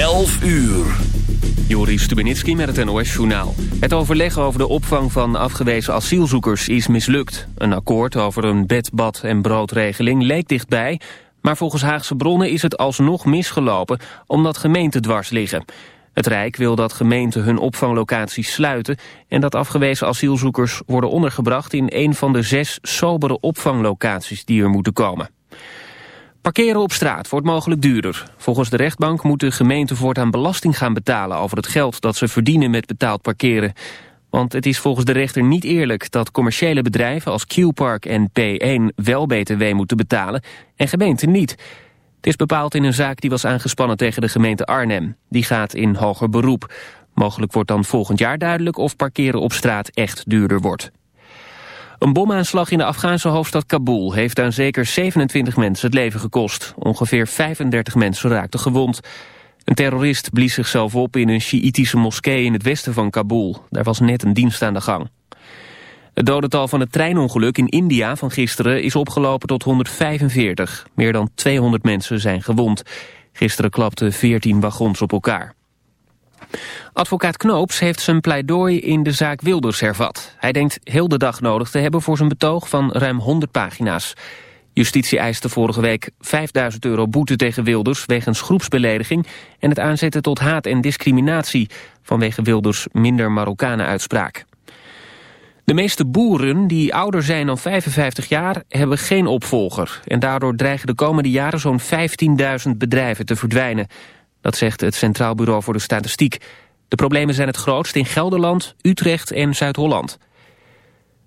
11 uur. Joris Stubenitski met het NOS-journaal. Het overleg over de opvang van afgewezen asielzoekers is mislukt. Een akkoord over een bed, bad en broodregeling leek dichtbij... maar volgens Haagse bronnen is het alsnog misgelopen... omdat gemeenten dwars liggen. Het Rijk wil dat gemeenten hun opvanglocaties sluiten... en dat afgewezen asielzoekers worden ondergebracht... in een van de zes sobere opvanglocaties die er moeten komen. Parkeren op straat wordt mogelijk duurder. Volgens de rechtbank moet de gemeente voortaan belasting gaan betalen... over het geld dat ze verdienen met betaald parkeren. Want het is volgens de rechter niet eerlijk dat commerciële bedrijven... als Q-Park en P1 wel btw moeten betalen en gemeenten niet... Het is bepaald in een zaak die was aangespannen tegen de gemeente Arnhem. Die gaat in hoger beroep. Mogelijk wordt dan volgend jaar duidelijk of parkeren op straat echt duurder wordt. Een bomaanslag in de Afghaanse hoofdstad Kabul heeft aan zeker 27 mensen het leven gekost. Ongeveer 35 mensen raakten gewond. Een terrorist blies zichzelf op in een Sjiïtische moskee in het westen van Kabul. Daar was net een dienst aan de gang. Het dodental van het treinongeluk in India van gisteren is opgelopen tot 145. Meer dan 200 mensen zijn gewond. Gisteren klapten 14 wagons op elkaar. Advocaat Knoops heeft zijn pleidooi in de zaak Wilders hervat. Hij denkt heel de dag nodig te hebben voor zijn betoog van ruim 100 pagina's. Justitie eiste vorige week 5000 euro boete tegen Wilders... wegens groepsbelediging en het aanzetten tot haat en discriminatie... vanwege Wilders minder Marokkanen-uitspraak. De meeste boeren die ouder zijn dan 55 jaar hebben geen opvolger. En daardoor dreigen de komende jaren zo'n 15.000 bedrijven te verdwijnen. Dat zegt het Centraal Bureau voor de Statistiek. De problemen zijn het grootst in Gelderland, Utrecht en Zuid-Holland.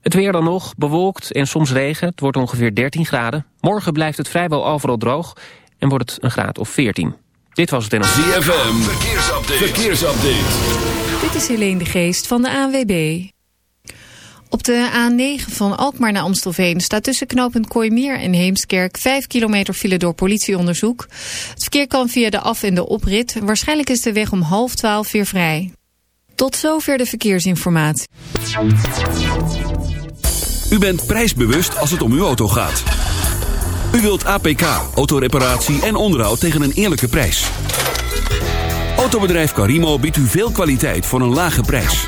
Het weer dan nog, bewolkt en soms regen. Het wordt ongeveer 13 graden. Morgen blijft het vrijwel overal droog en wordt het een graad of 14. Dit was het in ZFM, verkeersupdate. verkeersupdate. Dit is Helene de Geest van de ANWB. Op de A9 van Alkmaar naar Amstelveen staat tussen knooppunt Kooimeer en Heemskerk 5 kilometer file door politieonderzoek. Het verkeer kan via de af- en de oprit. Waarschijnlijk is de weg om half twaalf weer vrij. Tot zover de verkeersinformatie. U bent prijsbewust als het om uw auto gaat. U wilt APK, autoreparatie en onderhoud tegen een eerlijke prijs. Autobedrijf Carimo biedt u veel kwaliteit voor een lage prijs.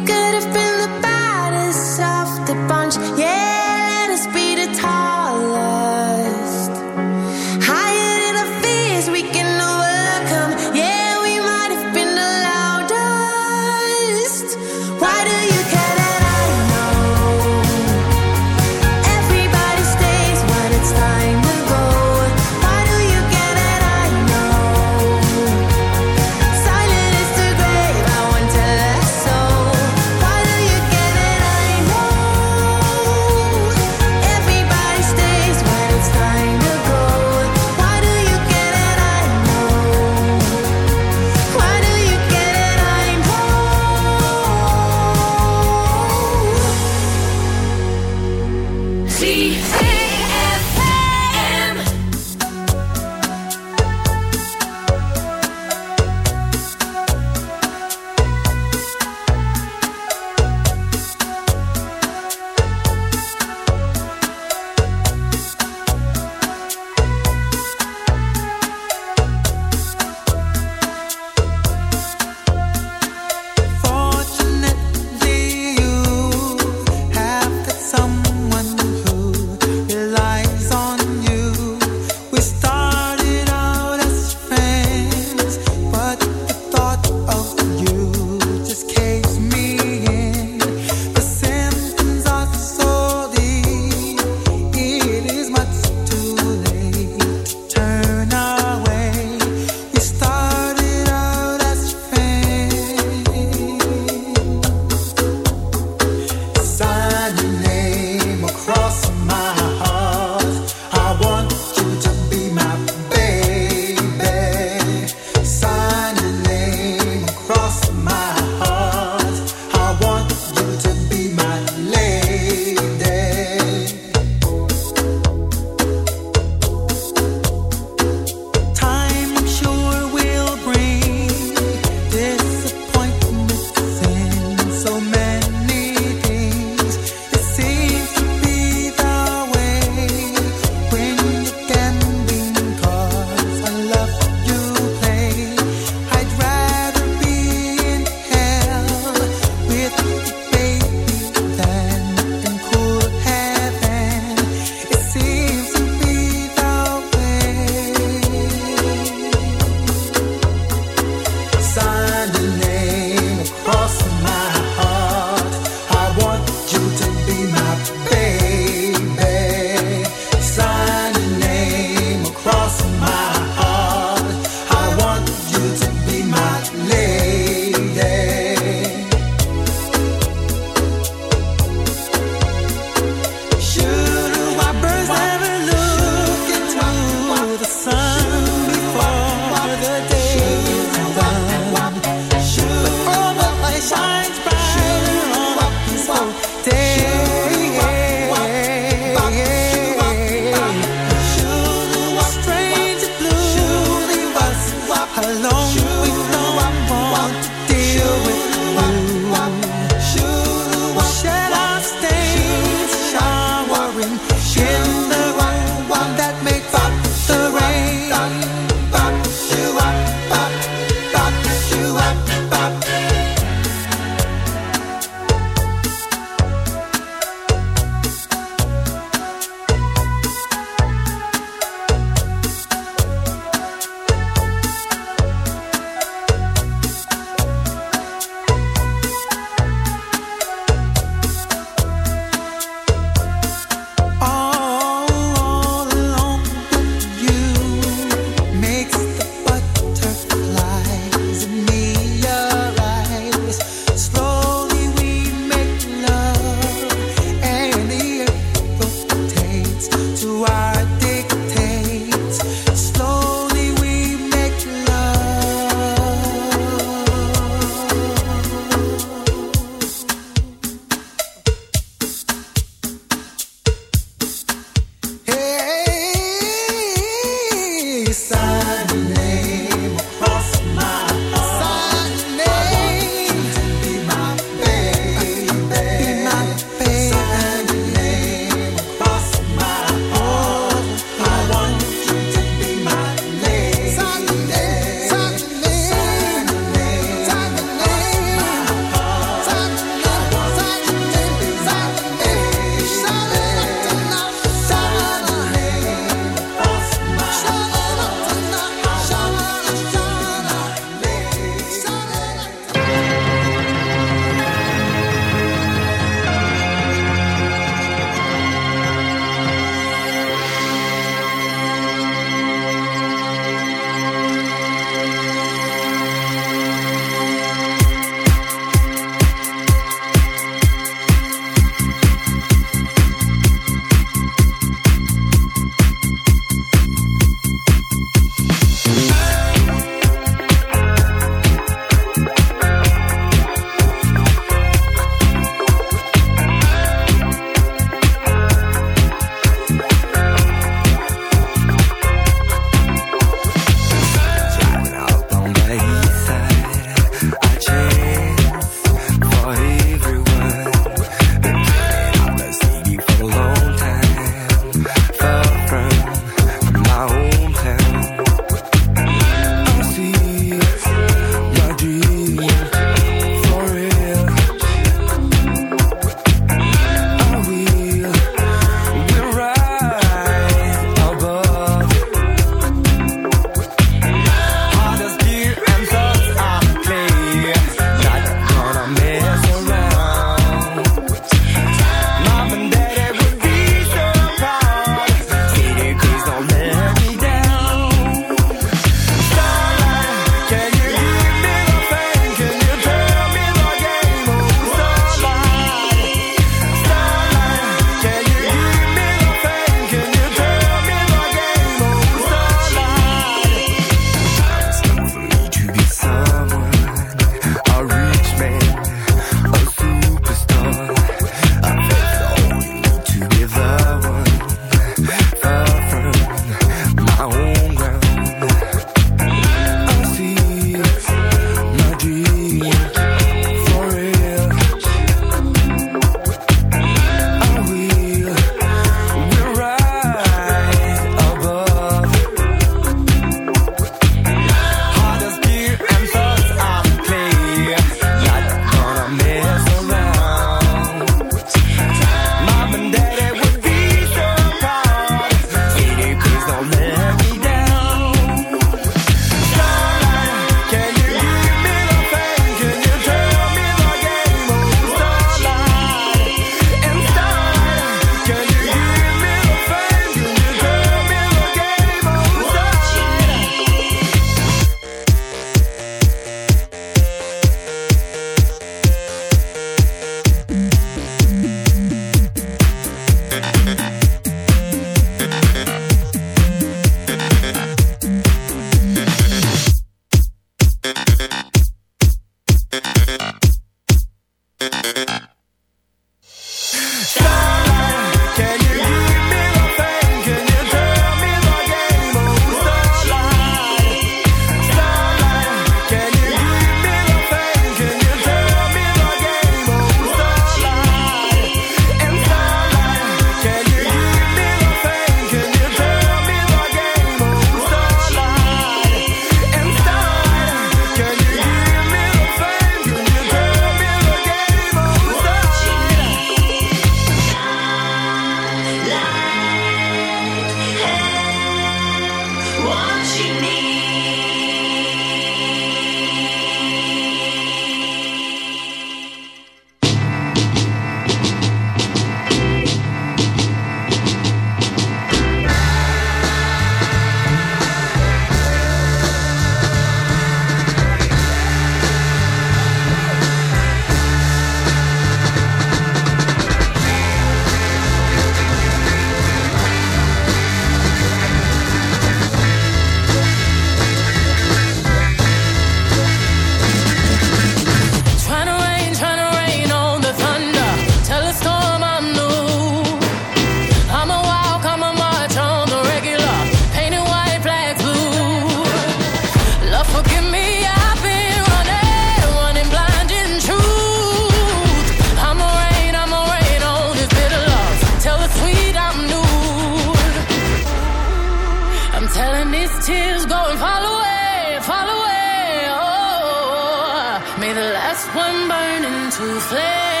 One burn into flames.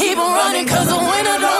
keep on running 'cause the winner don't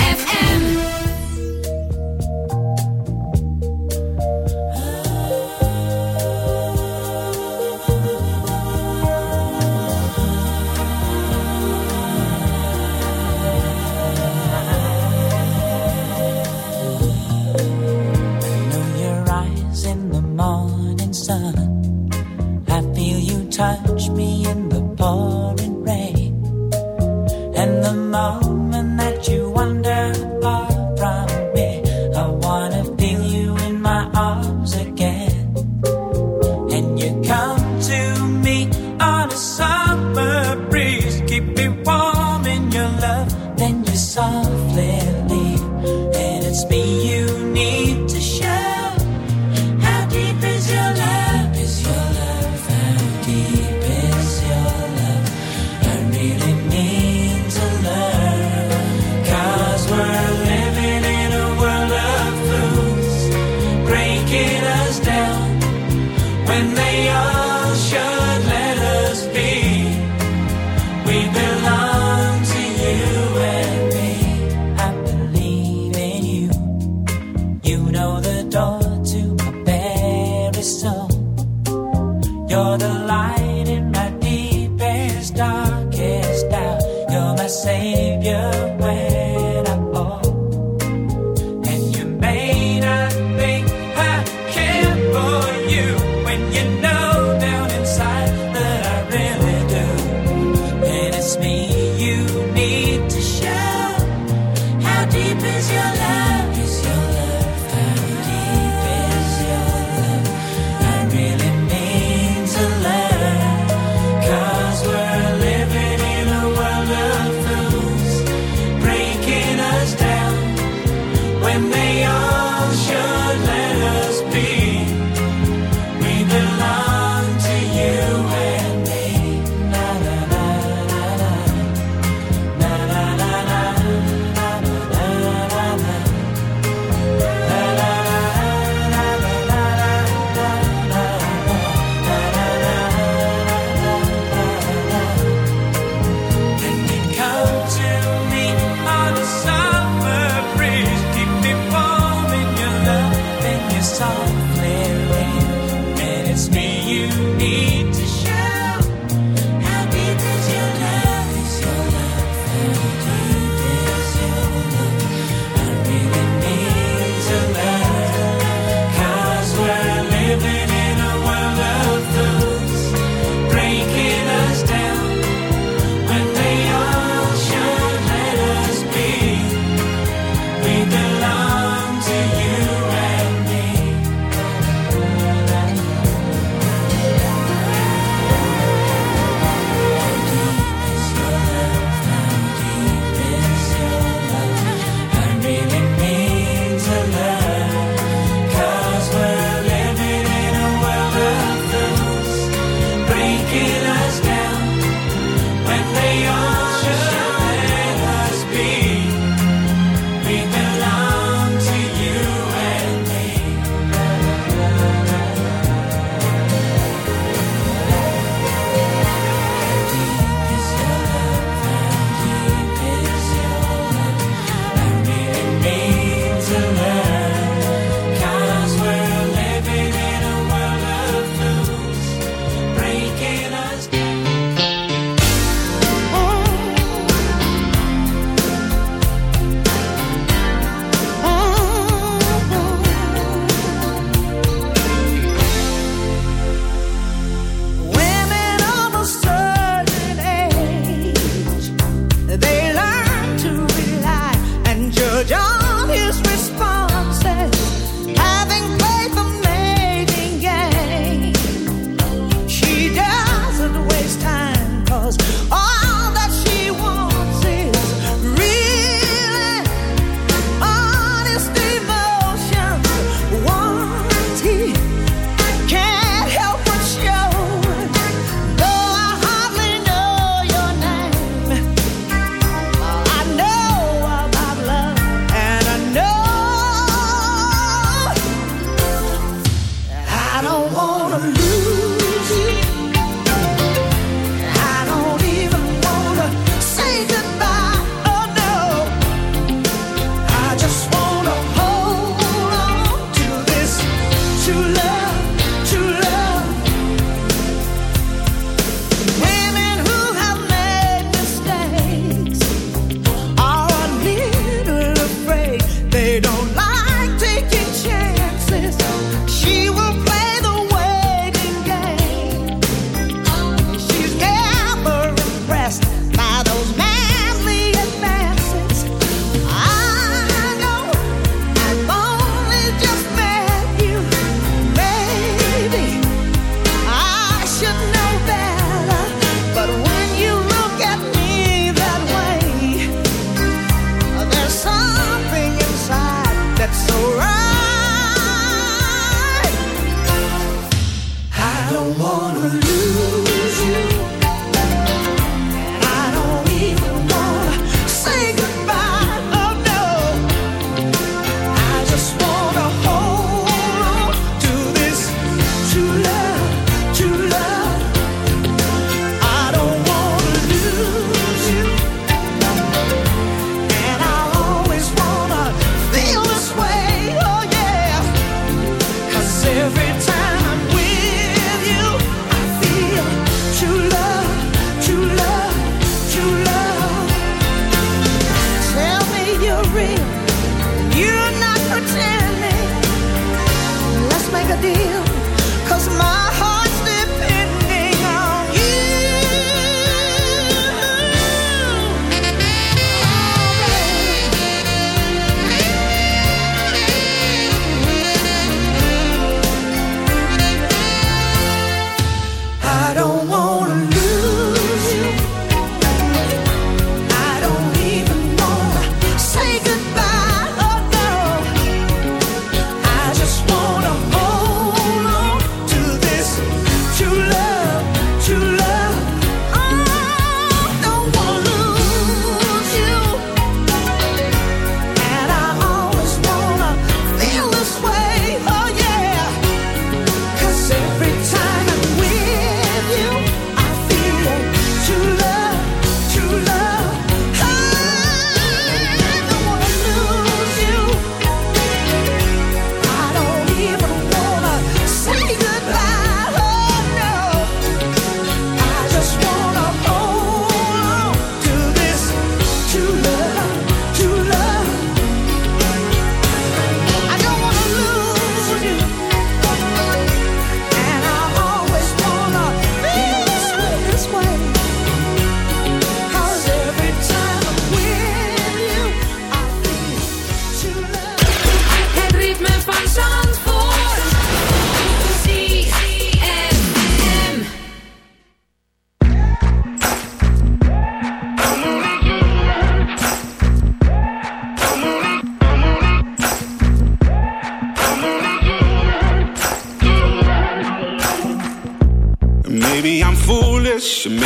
happy day.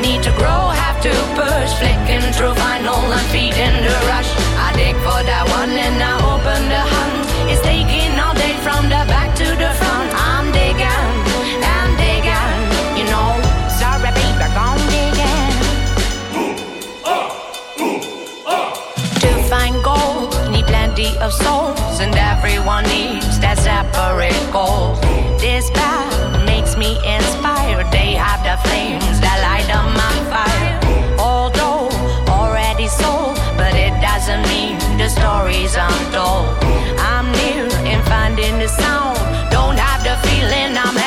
need to grow, have to push. Flicking through vinyl and feeding the rush. I dig for that one and I open the hunt. It's taking all day from the back to the front. I'm digging, I'm digging, you know. Sorry, baby, I'm digging. To find gold, need plenty of souls, and everyone needs that separate goal. This path makes me inspired. They have the flames stories untold. I'm near in finding the sound. Don't have the feeling I'm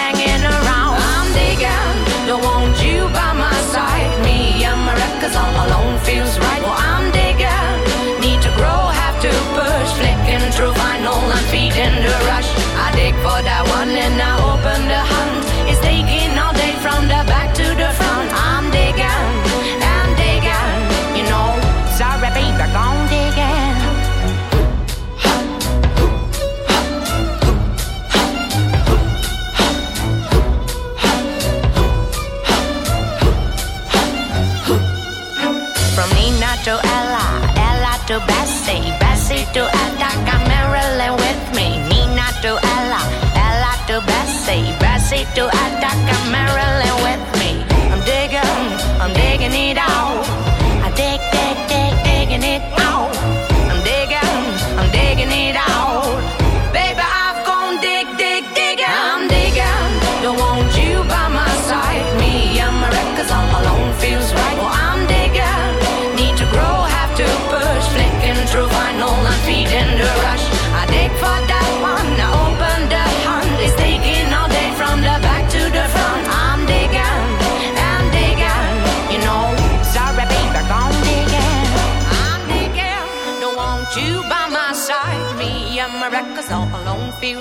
Bessie to Aretha, Marilyn with me. Nina to Ella, Ella to Bessie, Bessie to Aretha, Marilyn with me. I'm digging, I'm digging it out.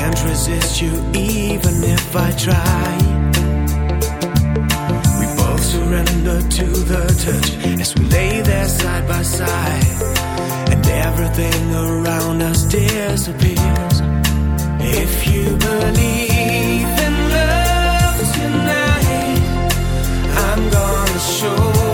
Can't resist you even if I try. We both surrender to the touch as we lay there side by side, and everything around us disappears. If you believe in love tonight, I'm gonna show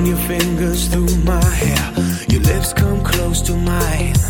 run your fingers through my hair, your lips come close to mine.